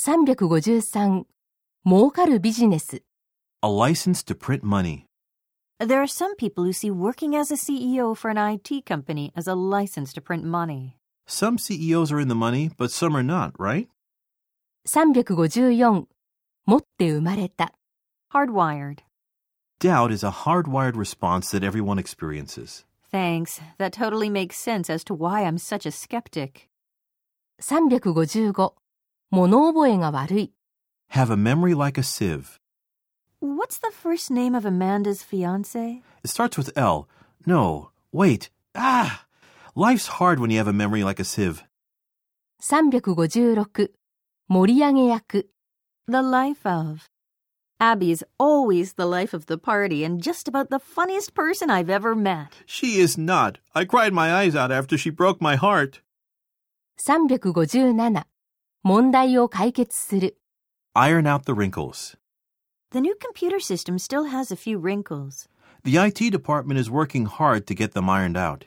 353儲かるビジネス A license to print money. There are some people who see working as a CEO for an IT company as a license to print money. Some CEOs are in the money, but some are not, right? 354持って生まれた Hardwired. Doubt is a hardwired response that everyone experiences. Thanks. That totally makes sense as to why I'm such a skeptic. 355 物覚えが悪い Have a memory like a sieve. What's the first name of Amanda's fiance? It starts with L. No, wait. Ah! Life's hard when you have a memory like a sieve. 356盛り上げ役 The life of. Abby's always the life of the party and just about the funniest person I've ever met. She is not. I cried my eyes out after she broke my heart. 357 問題を解決する Iron out the wrinkles. The new computer system still has a few wrinkles. The IT department is working hard to get them ironed out.